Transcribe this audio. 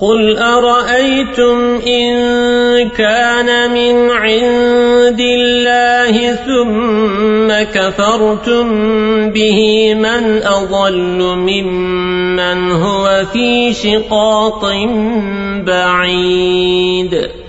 قل أرأيتم إن كان من عند الله ثم كفرتم به من أضل ممن هو في شقاط بعيد